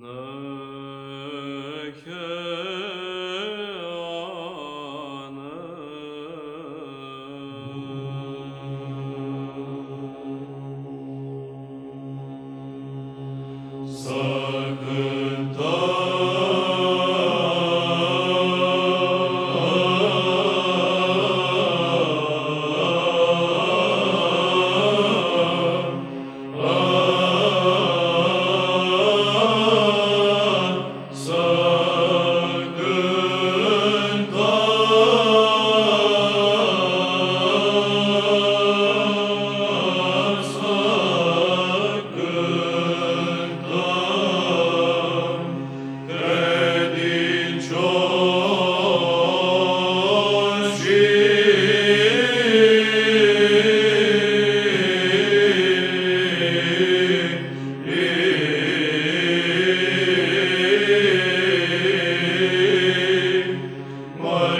Sakın Lord.